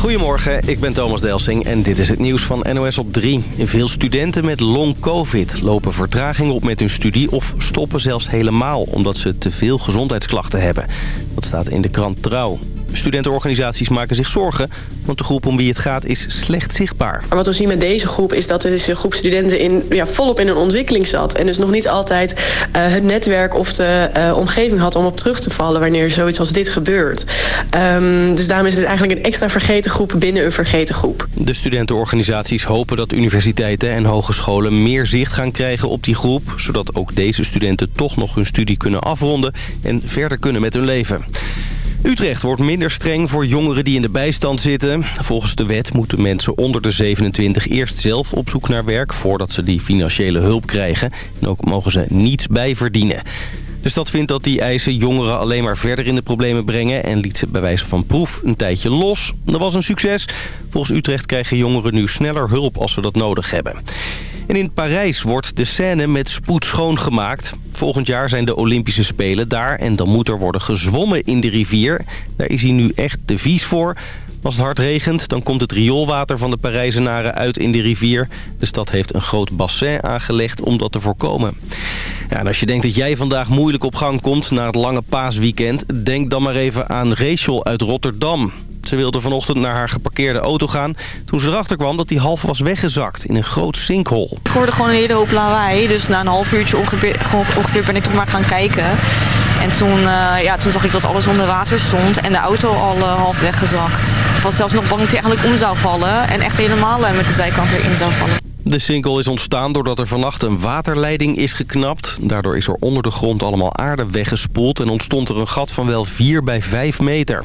Goedemorgen, ik ben Thomas Delsing en dit is het nieuws van NOS op 3. Veel studenten met long covid lopen vertraging op met hun studie... of stoppen zelfs helemaal omdat ze te veel gezondheidsklachten hebben. Dat staat in de krant Trouw. Studentenorganisaties maken zich zorgen, want de groep om wie het gaat is slecht zichtbaar. Wat we zien met deze groep is dat er een groep studenten in, ja, volop in een ontwikkeling zat. En dus nog niet altijd uh, het netwerk of de uh, omgeving had om op terug te vallen wanneer zoiets als dit gebeurt. Um, dus daarom is het eigenlijk een extra vergeten groep binnen een vergeten groep. De studentenorganisaties hopen dat universiteiten en hogescholen meer zicht gaan krijgen op die groep. Zodat ook deze studenten toch nog hun studie kunnen afronden en verder kunnen met hun leven. Utrecht wordt minder streng voor jongeren die in de bijstand zitten. Volgens de wet moeten mensen onder de 27 eerst zelf op zoek naar werk... voordat ze die financiële hulp krijgen. En ook mogen ze niets bijverdienen. De stad vindt dat die eisen jongeren alleen maar verder in de problemen brengen... en liet ze bij wijze van proef een tijdje los. Dat was een succes. Volgens Utrecht krijgen jongeren nu sneller hulp als ze dat nodig hebben. En in Parijs wordt de Seine met spoed schoongemaakt. Volgend jaar zijn de Olympische Spelen daar en dan moet er worden gezwommen in de rivier. Daar is hij nu echt te vies voor. Als het hard regent, dan komt het rioolwater van de Parijzenaren uit in de rivier. De stad heeft een groot bassin aangelegd om dat te voorkomen. Ja, en als je denkt dat jij vandaag moeilijk op gang komt na het lange paasweekend... denk dan maar even aan Rachel uit Rotterdam. Ze wilde vanochtend naar haar geparkeerde auto gaan... toen ze erachter kwam dat die half was weggezakt in een groot sinkhol. Ik hoorde gewoon een hele hoop lawaai. Dus na een half uurtje ongeveer, ongeveer ben ik toch maar gaan kijken. En toen, uh, ja, toen zag ik dat alles onder water stond en de auto al uh, half weggezakt. Ik was zelfs nog bang dat hij eigenlijk om zou vallen... en echt helemaal uh, met de zijkant erin zou vallen. De sinkel is ontstaan doordat er vannacht een waterleiding is geknapt. Daardoor is er onder de grond allemaal aarde weggespoeld... en ontstond er een gat van wel 4 bij 5 meter.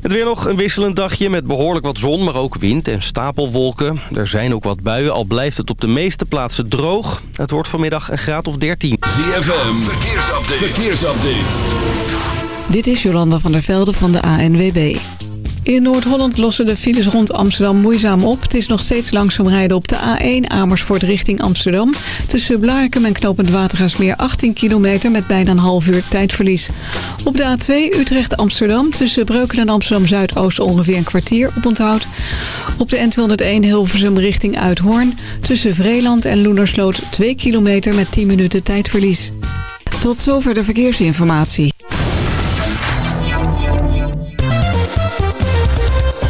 Het weer nog een wisselend dagje met behoorlijk wat zon, maar ook wind en stapelwolken. Er zijn ook wat buien, al blijft het op de meeste plaatsen droog. Het wordt vanmiddag een graad of 13. ZFM, verkeersupdate. verkeersupdate. Dit is Jolanda van der Velde van de ANWB. In Noord-Holland lossen de files rond Amsterdam moeizaam op. Het is nog steeds langzaam rijden op de A1 Amersfoort richting Amsterdam. Tussen Blarikum en Knopend Watergaasmeer 18 kilometer met bijna een half uur tijdverlies. Op de A2 Utrecht-Amsterdam tussen Breuken en Amsterdam-Zuidoost ongeveer een kwartier op onthoud. Op de N201 Hilversum richting Uithoorn tussen Vreeland en Loenersloot 2 kilometer met 10 minuten tijdverlies. Tot zover de verkeersinformatie.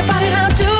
your body now do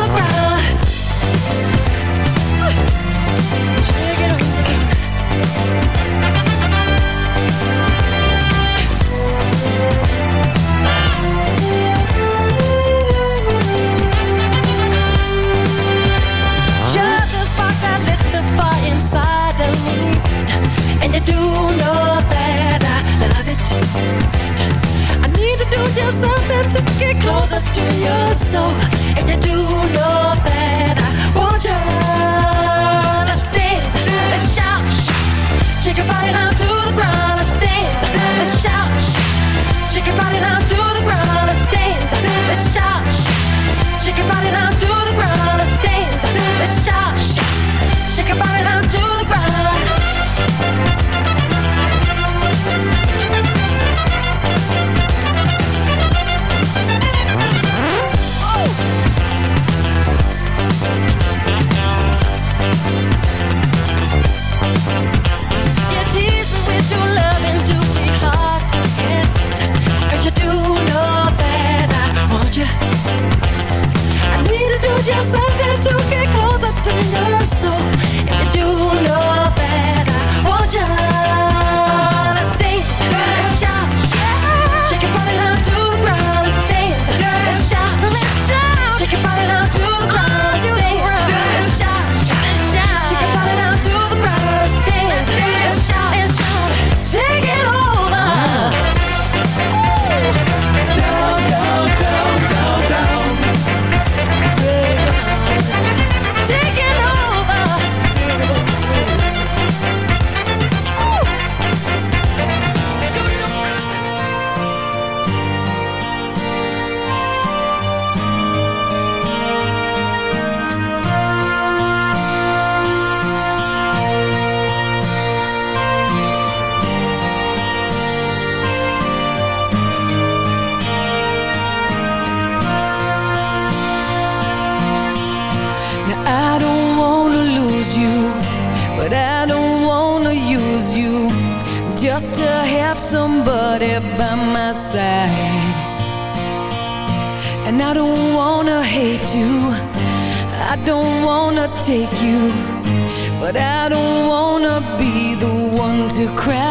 closer to your soul, and you do know. to crash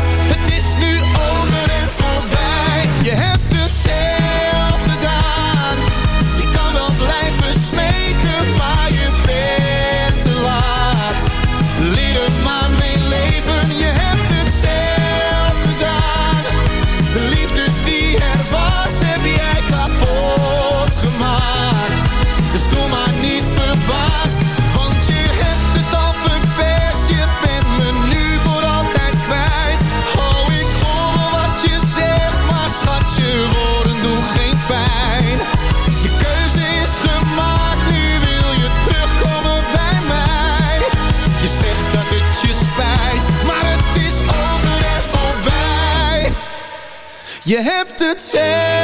Je hebt het zelf.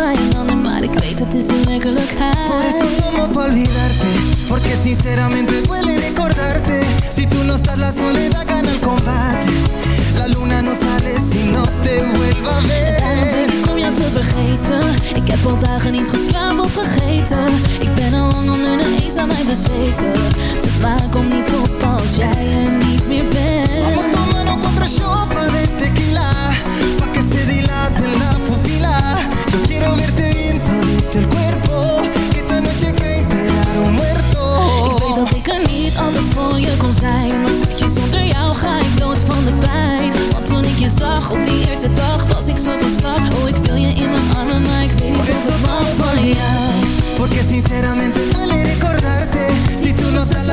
Je handen Maar ik weet het is de werkelijkheid. Por eso tomo pa' olvidarte Porque sinceramente duele recordarte. Si tú no estás la soledad gana el combate. La luna no sale si no te vuelva a Daarom ver denk ik om jou te vergeten. Ik heb al dagen niet geslapen of vergeten. Ik ben al lang onder de eens aan mij bezweken. De maan komt niet op als jij er niet meer bent. Vamos tomando cuatro shots de tequila Pa' que se dilate la pupila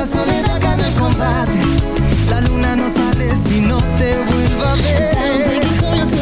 Soledad gana el combate. La luna no sale si no te vuelva a ver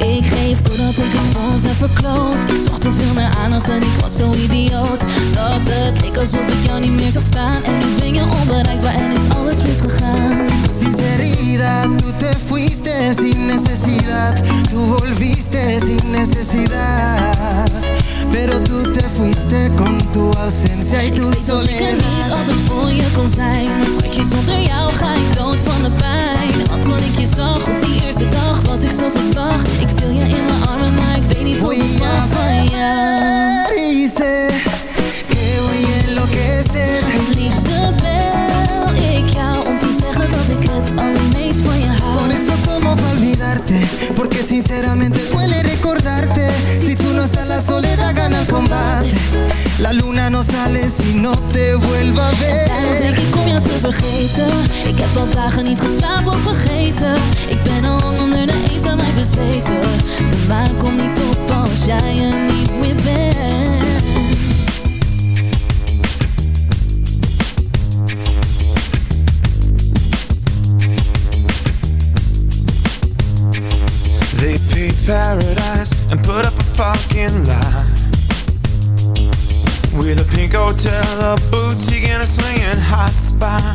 Ik geef doordat ik het voor heb verkloot. Ik zocht te veel naar aandacht en ik was zo idioot. Dat het leek alsof ik jou niet meer zag staan. En nu ben je onbereikbaar en is alles misgegaan. Sinceridad, tú te fuiste sin necesidad. Tú volviste sin necesidad. Pero tú te fuiste con tu ausencia y tu Ik weet dat ik er niet soledad. altijd voor je kon zijn. Maar schatje, zonder jou ga ik dood van de pijn. Want toen ik je zag op die eerste dag Was ik zo van slag Ik viel je in mijn armen, maar ik weet niet wat ik mag van jou La luna no sale si no te vuelva a Daarom denk ver ik om jou te vergeten. Ik heb al dagen niet geslapen of vergeten. Ik ben al lang onder de eens aan mij bezweken. De maan komt niet op als jij er niet meer bent. They paved paradise and put up a parking lot A pink hotel, a boutique and a swinging hot spot.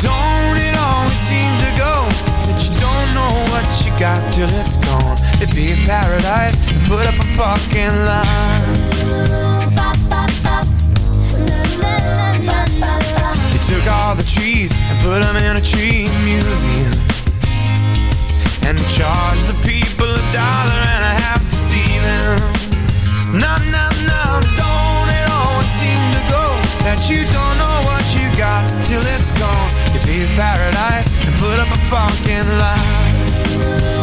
Don't it always seem to go That you don't know what you got till it's gone? They paved paradise and put up a parking lot They took all the trees and put them in a tree museum. And charge the people a dollar and a half to see them. No, no, no, don't it always seem to go that you don't know what you got till it's gone. You pay paradise and put up a parking lot.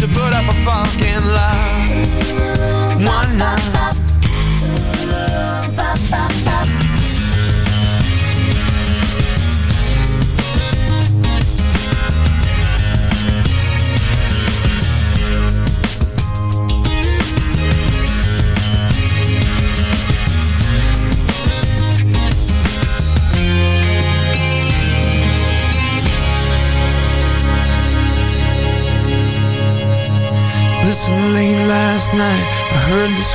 To put up a fucking lot. One night.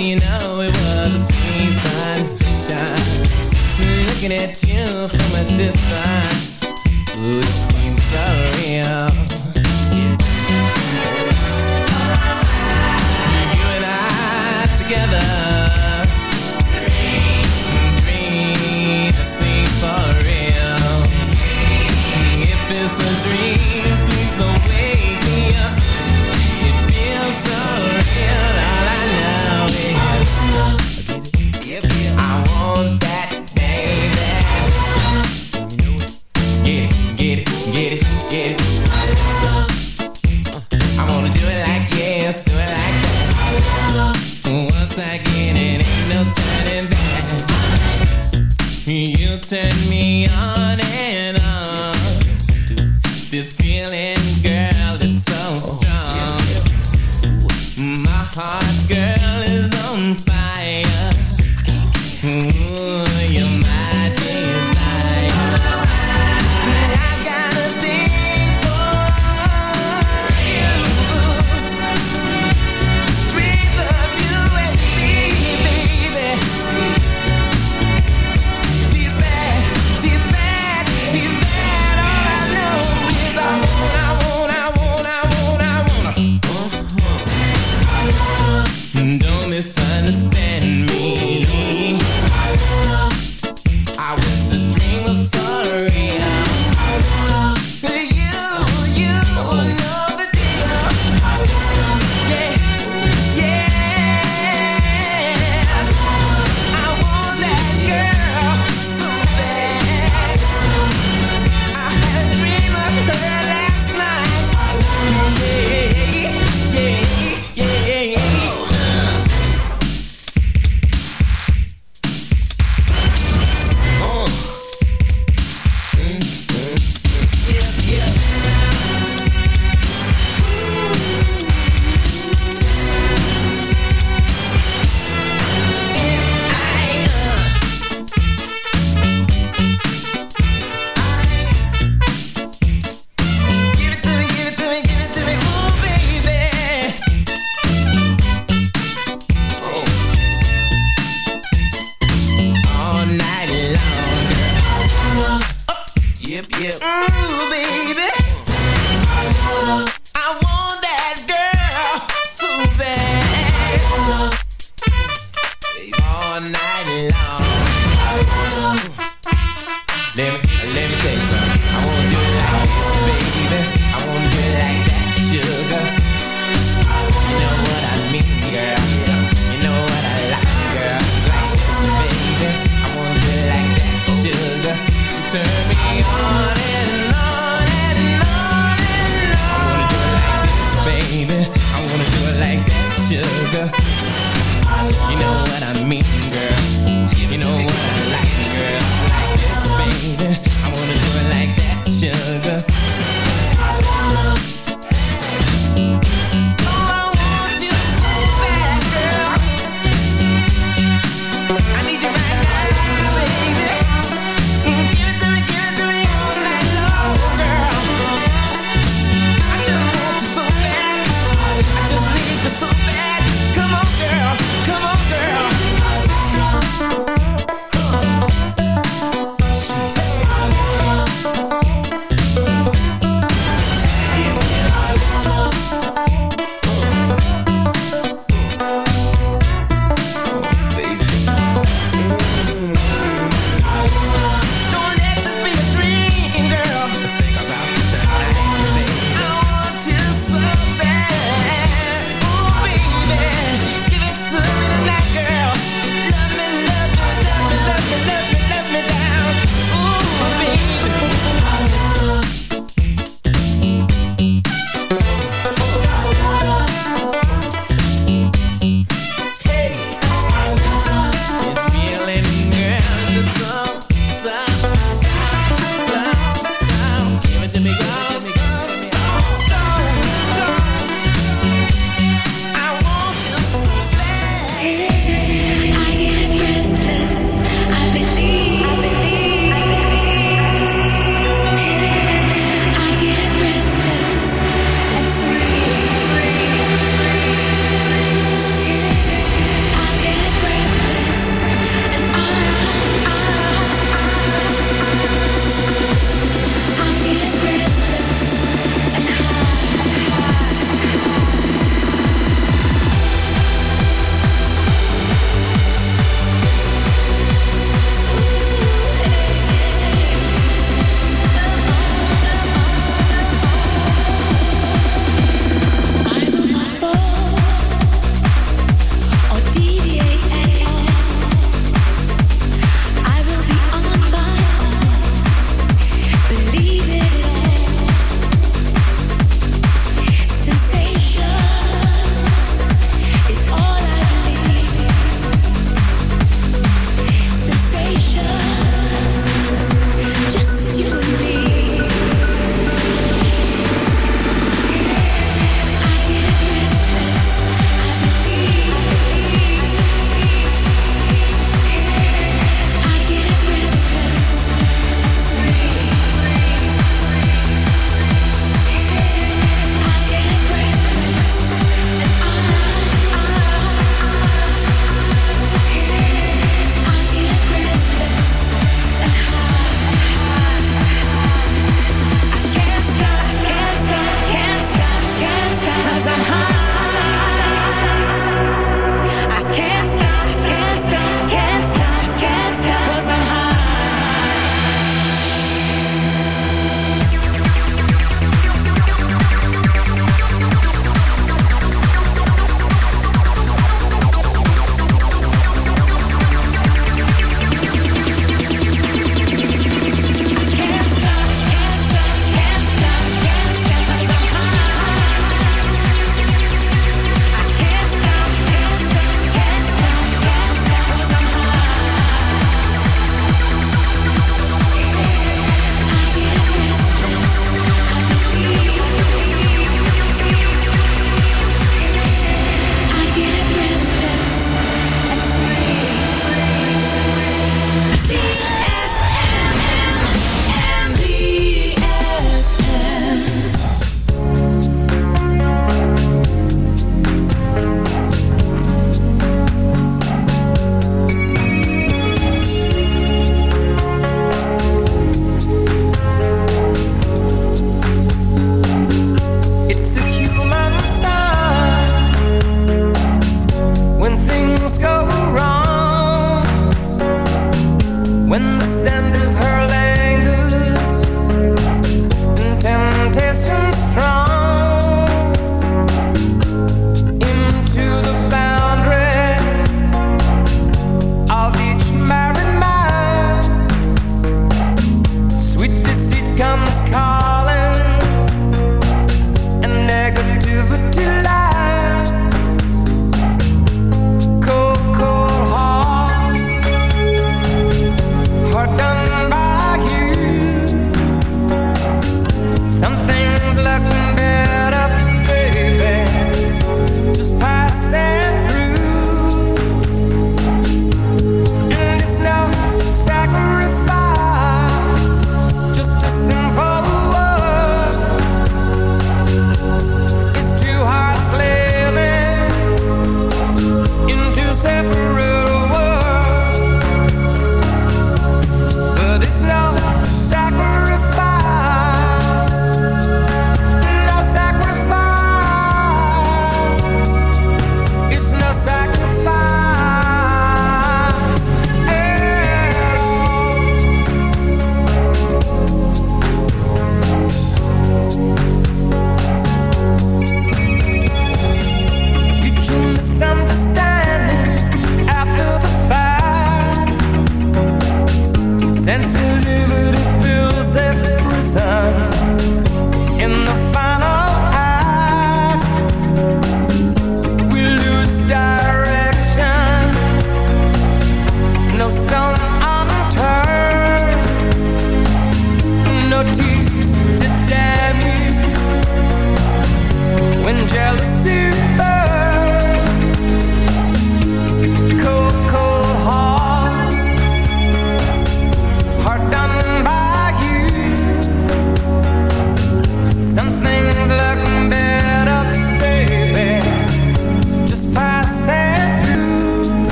you know it was a sweet. Looking at you from a distance, ooh, it seems so real. You and I together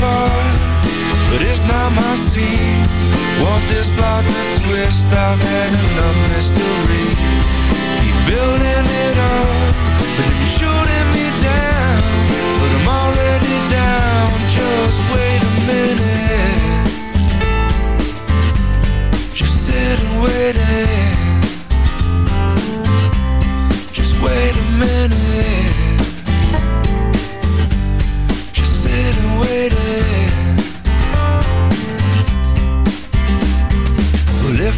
part, but er it's not my scene. Want this plot to twist? I've had enough mystery. Keep building it up, but then you're shooting me down. But I'm already down. Just wait a minute. Just sit and wait it. Just wait a minute.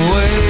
away.